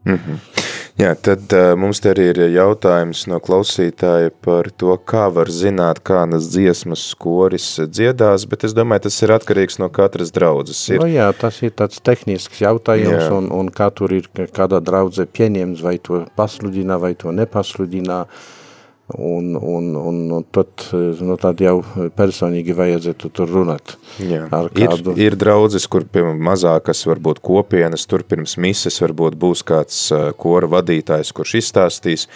Speaker 1: Mm -hmm. Jā, tad uh, mums te arī ir jautājums no klausītāja par to, kā var zināt, kādas dziesmas skoris dziedās, bet es domāju, tas ir atkarīgs no katras draudzes. Ir...
Speaker 2: No nu jā, tas ir tāds tehnisks jautājums, jā. un, un kā tur ir, kādā draudze pieņems, vai to pasludina, vai to nepasludina, uh, un, un, un, un tad, nu, tad jau personīgi vajadzētu tur runāt.
Speaker 1: Jā. Ar kādu. Ir, ir draudzes, kur, piemēram, mazākas varbūt kopienas, tur pirms mises varbūt būs kāds kora vadītājs, kurš izstāstīs.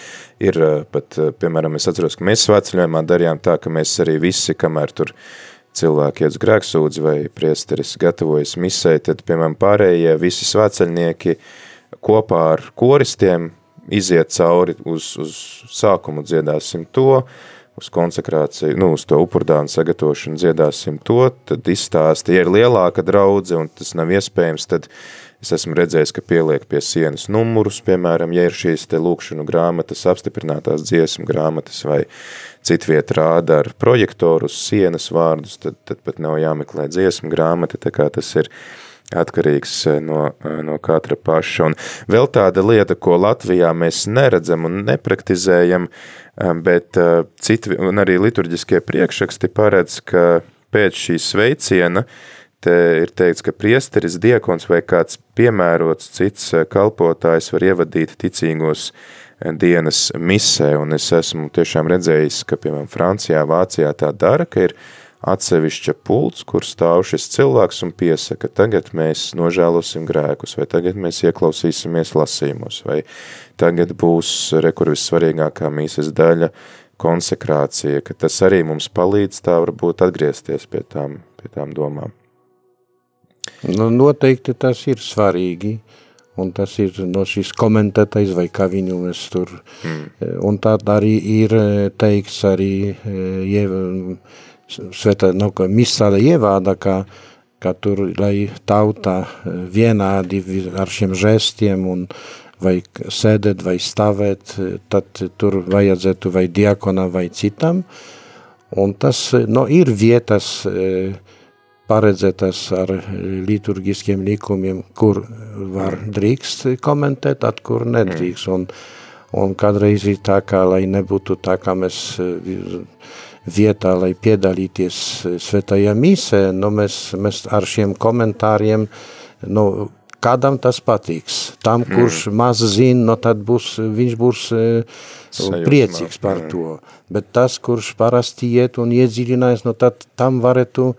Speaker 1: Ir pat, piemēram, es atceros, ka mēs svētceļojumā darījām tā, ka mēs arī visi, kamēr tur cilvēki iet uz grēksūdzi vai priesteris gatavojas misē, tad, piemēram, pārējie visi svētceļnieki kopā ar koristiem iziet cauri uz, uz sākumu dziedāsim to, uz konsekrāciju, nu, uz to upurdānu sagatavošanu dziedāsim to, tad izstāsta, ja ir lielāka draudze un tas nav iespējams, tad es esmu redzējis, ka pieliek pie sienas numurus, piemēram, ja ir šīs te lūkšanu grāmatas, apstiprinātās dziesmu grāmatas vai citviet rāda ar projektoru uz sienas vārdus, tad, tad pat nav jāmeklē dziesmu grāmata, tā kā tas ir atkarīgs eh, no, eh, no katra paša. Un vēl tāda lieta, ko Latvijā mēs neredzam un nepraktizējam, eh, bet citi, un arī liturģiskie priekšraksti paredz, ka pēc šīs sveiciena te ir teikts, ka priesteris, diekons vai kāds piemērots cits kalpotājs var ievadīt ticīgos dienas misē, un es esmu tiešām redzējis, ka, piemēram, Francijā, Vācijā tā dara, ka ir atsevišķa pults, kur stāv šis cilvēks un piesaka, tagad mēs nožēlosim grēkus, vai tagad mēs ieklausīsimies lasījumos, vai tagad būs, rekur vissvarīgākā mīsas daļa, konsekrācija, ka tas arī mums palīdz tā varbūt atgriezties pie tām, pie tām domām.
Speaker 2: Nu, noteikti tas ir svarīgi, un tas ir no šīs komentētais, vai kā viņu mēs tur, mm. un tā arī ir teikts arī, ja, svētā, nu, ka misāla ievāda, ka, ka tur, lai tauta e, vienādi ar šiem žestiem un vai sēdēt vai stāvēt, e, tad tur vajadzētu vai diakona vai citam. Un tas e, no, ir vietas paredzētas ar liturgiskiem likumiem, kur var drīkst komentēt, at kur nedrīkst. Un, un kādreiz ir tā, kā, lai nebūtu tā, kā mēs vietā, lai piedalīties eh, svētajā misē, nu mēs, mēs ar šiem komentāriem, nu, kādam tas patiks. Tam, mm. kurš maz zina, no tad būs, viņš būs uh, priecīgs par mm. to. Bet tas, kurš parasti iet un iedziļinājās, no tad tam varētu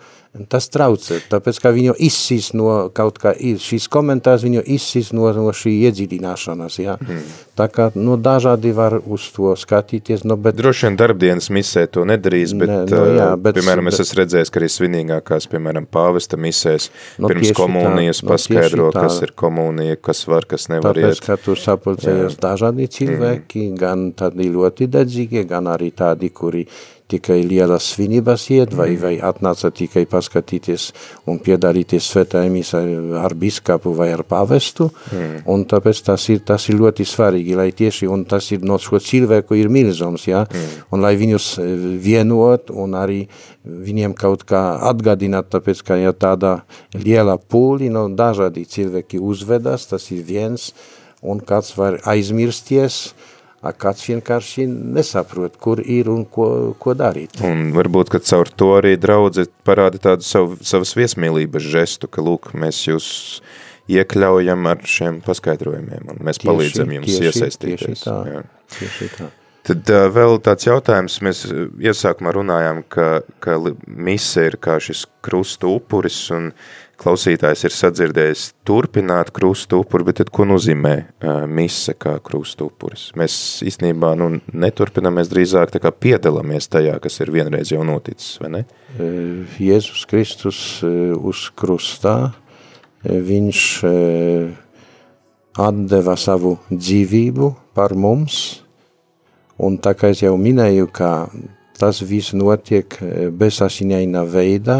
Speaker 2: tas traucē, tāpēc, ka viņu izsīs no kaut kā, šīs komentārs viņu izsīs no, no šī iedziļināšanas, jā. Mm. Tā kā, nu, dažādi var uz to skatīties, nu, bet...
Speaker 1: Droši vien darbdienas misē to nedarīs, bet, ne, nu, jā, bet piemēram, es esmu redzējis, ka arī svinīgākās, piemēram, pāvesta misēs, nu, pirms komunijas tā, paskaidro, nu, kas ir komunija, kas var, kas nevar
Speaker 2: tāpēc,
Speaker 1: iet.
Speaker 2: Tāpēc, ka tur sapulcējas dažādi cilvēki, mm. gan tādi ļoti dedzīgie, gan arī tādi, kuri tikai lielas svinības iet, vai, vai atnāca tikai paskatīties un piedalīties svētajā misā ar biskapu vai ar pavestu, mm. un tāpēc tas ir, tas ir ļoti svarīgi, lai tieši, un tas ir no šo cilvēku ir milzums, ja? mm. un lai viņus e, vienot un arī viņiem kaut kā atgādināt, tāpēc, ka ja tāda liela pūli, no dažādi cilvēki uzvedas, tas ir viens, un kāds var aizmirsties, kāds vienkārši nesaprot, kur ir un ko, ko darīt.
Speaker 1: Un varbūt, ka caur to arī draudze parāda tādu savu, savas viesmīlības žestu, ka, lūk, mēs jūs iekļaujam ar šiem paskaidrojumiem, un mēs tieši, palīdzam jums tieši, iesaistīties.
Speaker 2: Tieši tā,
Speaker 1: jā.
Speaker 2: tieši tā.
Speaker 1: Tad uh, vēl tāds jautājums, mēs iesākumā runājām, ka, ka mise ir kā šis krustu upuris, un klausītājs ir sadzirdējis turpināt krustu upuri, bet tad ko nozīmē uh, mise kā krustu upuris? Mēs īstenībā nu, neturpinām, mēs drīzāk tā kā piedalāmies tajā, kas ir vienreiz jau noticis, vai ne?
Speaker 2: Jēzus Kristus uz krustā, viņš atdeva savu dzīvību par mums, un tā kā es jau minēju, ka tas viss notiek bezasiņaina veidā,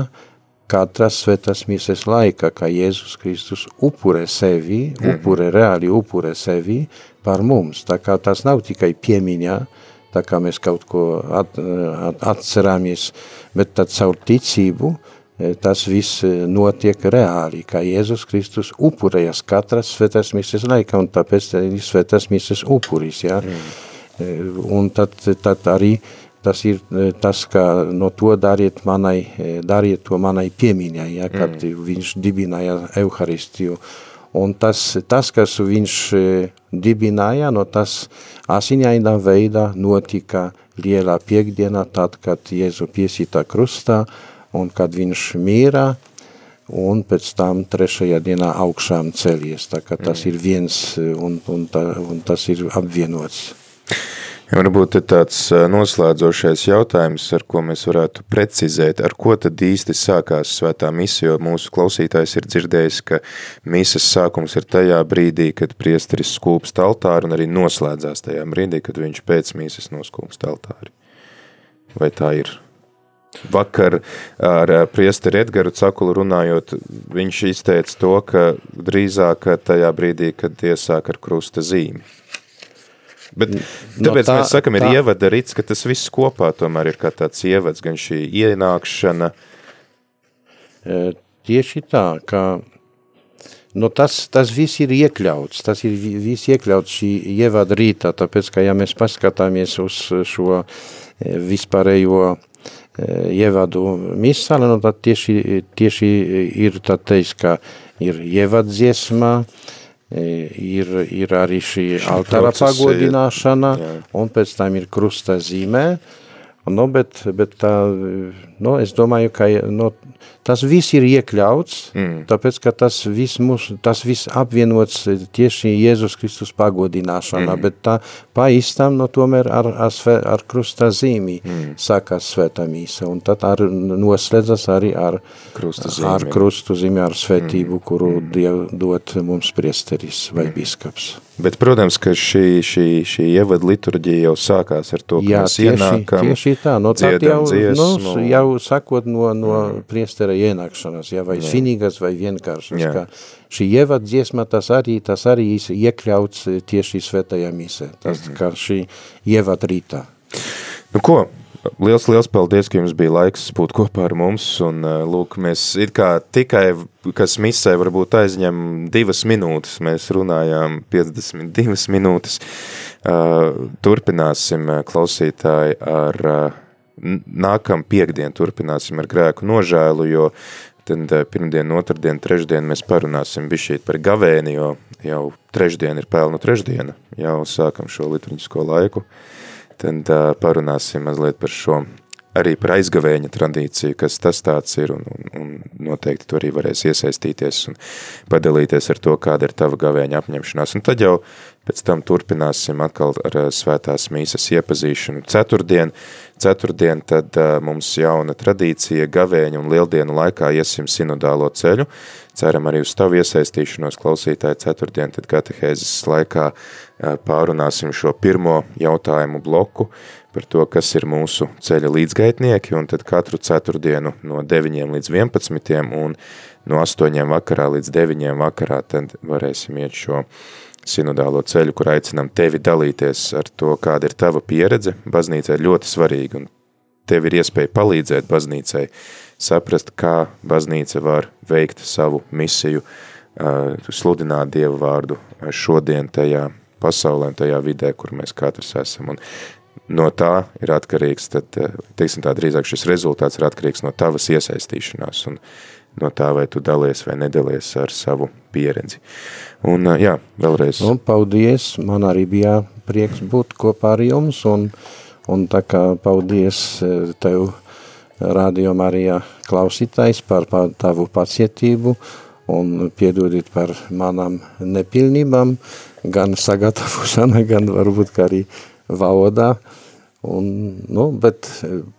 Speaker 2: katras svētās mīses laika, kā Jēzus Kristus upurē sevi, mm. upurē, reāli upurē sevi par mums. Tā kā tas nav tikai piemiņā, tā kā mēs kaut ko at, at, atcerāmies, bet tad caur ticību tas viss notiek reāli, kā Jēzus Kristus upurējas katras svētās mīses laika, un tāpēc ir svētās mīses upuris, ja? Mm. Un tad, tad arī tas ir e, tas, ka no to dariet manai, e, dariet to manai piemiņai, ja, kad mm. viņš dibināja Euharistiju. Un tas, tas, kas viņš e, dibināja, no tas asiņainā veidā notika lielā piekdienā, tad, kad Jēzu piesītā krustā un kad viņš mīra, un pēc tam trešajā dienā augšām celies. Tā kā tas mm. ir viens un, un, tā, un tas ir apvienots.
Speaker 1: Ja varbūt tāds noslēdzošais jautājums, ar ko mēs varētu precizēt, ar ko tad īsti sākās svētā misija, jo mūsu klausītājs ir dzirdējis, ka misas sākums ir tajā brīdī, kad priesteris skūpst altāru un arī noslēdzās tajā brīdī, kad viņš pēc misas noskūpst altāri. Vai tā ir? Vakar ar priesteri Edgaru Cakulu runājot, viņš izteica to, ka drīzāk tajā brīdī, kad iesāk ar krusta zīmi. Bet tāpēc no tā, mēs sakam, ir tā. ievada rits, ka tas viss kopā tomēr ir kā tāds ievads, gan šī ienākšana.
Speaker 2: E, tieši tā, ka nu, tas, tas viss ir iekļauts, tas ir viss iekļauts šī ievada rītā, tāpēc, ka ja mēs paskatāmies uz šo vispārējo ievadu misāli, nu, tad tieši, tieši ir tā teiks, ka ir ievadziesmā, dziesmā, ir, ir arī šī altāra pagodināšana, jā. un pēc tam ir krusta zīmē, nu, bet, bet tā, nu, es domāju, ka nu, tas viss ir iekļauts, mm. tāpēc, ka tas viss, mūs, tas viss apvienots tieši Jēzus Kristus pagodināšanā, mm. bet tā pa īstam, no tomēr ar, ar, svē, ar krusta zīmi mm. sākās svētā mīsa, un tad ar, noslēdzas arī ar krusta zīmi, ar, krustu zīmi, ar svētību, mm. kuru mm. Diev dot mums priesteris vai mm. biskaps.
Speaker 1: Bet, protams, ka šī, šī, šī ievada liturģija jau sākās ar to, ka Jā, mēs tieši, ienākam,
Speaker 2: tieši tā, no dziedam jau, dziesmu. Nu, jau sakot no, no mm. priestera ienākšanas, ja, vai Jā. svinīgas, vai vienkāršas, Jā. ka šī ievad dziesma, tas arī, tas arī iekļauts tieši svētajā misē, tas mm -hmm. kā šī ievad rītā.
Speaker 1: Nu ko, Liels, liels paldies, ka jums bija laiks būt kopā ar mums, un uh, lūk, mēs it kā tikai, kas misē varbūt aizņem divas minūtes, mēs runājām 52 minūtes, uh, turpināsim uh, klausītāji ar nākam piekdien, turpināsim ar grēku nožēlu, jo tad pirmdien, otrdien, trešdien mēs parunāsim bišķīt par gavēni, jo jau trešdien ir pelnu trešdiena, jau sākam šo liturģisko laiku. Tad uh, parunāsim mazliet par šo arī par aizgavēņa tradīciju, kas tas tāds ir, un, un, un noteikti tu arī varēs iesaistīties un padalīties ar to, kāda ir tava gavēņa apņemšanās. Un tad jau pēc tam turpināsim atkal ar svētās mīsas iepazīšanu. Ceturtdien, ceturtdien tad mums jauna tradīcija gavēņa un lieldienu laikā iesim sinodālo ceļu. Ceram arī uz tavu iesaistīšanos klausītāju ceturtdien, tad katehēzes laikā pārunāsim šo pirmo jautājumu bloku par to, kas ir mūsu ceļa līdzgaitnieki, un tad katru ceturtdienu no 9 līdz 11 un no 8 vakarā līdz 9 vakarā tad varēsim iet šo sinodālo ceļu, kur aicinām tevi dalīties ar to, kāda ir tava pieredze. Baznīca ir ļoti svarīga, un tev ir iespēja palīdzēt baznīcai saprast, kā baznīca var veikt savu misiju, sludināt Dievu vārdu šodien tajā pasaulē, tajā vidē, kur mēs katrs esam. Un no tā ir atkarīgs, tad, eh, teiksim tā, drīzāk šis rezultāts ir atkarīgs no tavas iesaistīšanās un no tā, vai tu dalies vai nedalies ar savu pieredzi. Un eh, jā, vēlreiz.
Speaker 2: Un paldies, man arī bija prieks būt kopā ar jums, un, un tā kā paldies eh, tev, Radio Marijā klausītājs par, par tavu pacietību, un piedodiet par manām nepilnībām, gan sagatavošana, gan varbūt arī valodā. Un, nu, bet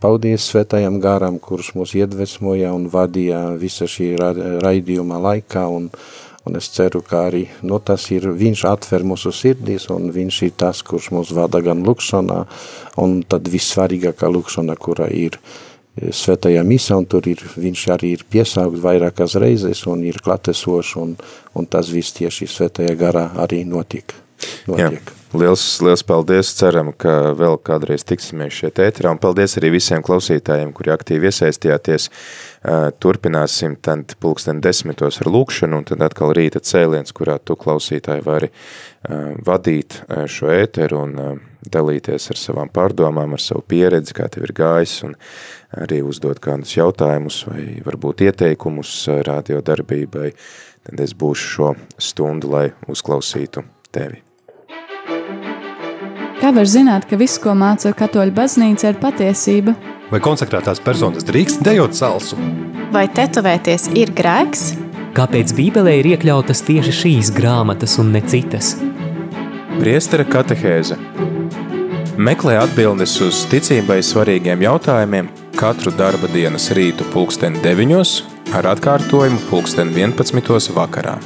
Speaker 2: paldies svētajam gāram, kurš mūs iedvesmoja un vadīja visa šī ra raidījuma laikā. Un, un es ceru, ka arī nu, tas ir, viņš atver mūsu sirdīs un viņš ir tas, kurš mūs vada gan lukšanā. Un tad vissvarīgākā lukšana, kura ir svētajā misā, un tur ir, viņš arī ir piesaukt vairākas reizes un ir klatesošs, un, un tas viss tieši svētajā garā arī notiek. notiek.
Speaker 1: Jā. Liels, liels paldies, ceram, ka vēl kādreiz tiksimies šeit ēterā, un paldies arī visiem klausītājiem, kuri aktīvi iesaistījāties. Turpināsim tad pulksten desmitos ar lūkšanu, un tad atkal rīta cēliens, kurā tu klausītāji vari vadīt šo ēteru un dalīties ar savām pārdomām, ar savu pieredzi, kā tev ir gājis, un arī uzdot kādus jautājumus vai varbūt ieteikumus radio darbībai, tad es būšu šo stundu, lai uzklausītu tevi.
Speaker 4: Kā var zināt, ka viss, ko māca katoļu baznīca, ir patiesība?
Speaker 5: Vai konsekrētās personas drīkst dejot salsu?
Speaker 6: Vai tetovēties ir grēks?
Speaker 7: Kāpēc Bībelē ir iekļautas tieši šīs grāmatas un ne citas?
Speaker 1: Priestera katehēze Meklē atbildes uz ticībai svarīgiem jautājumiem katru darba dienas rītu pulksteni deviņos ar atkārtojumu pulksteni 11. vakarā.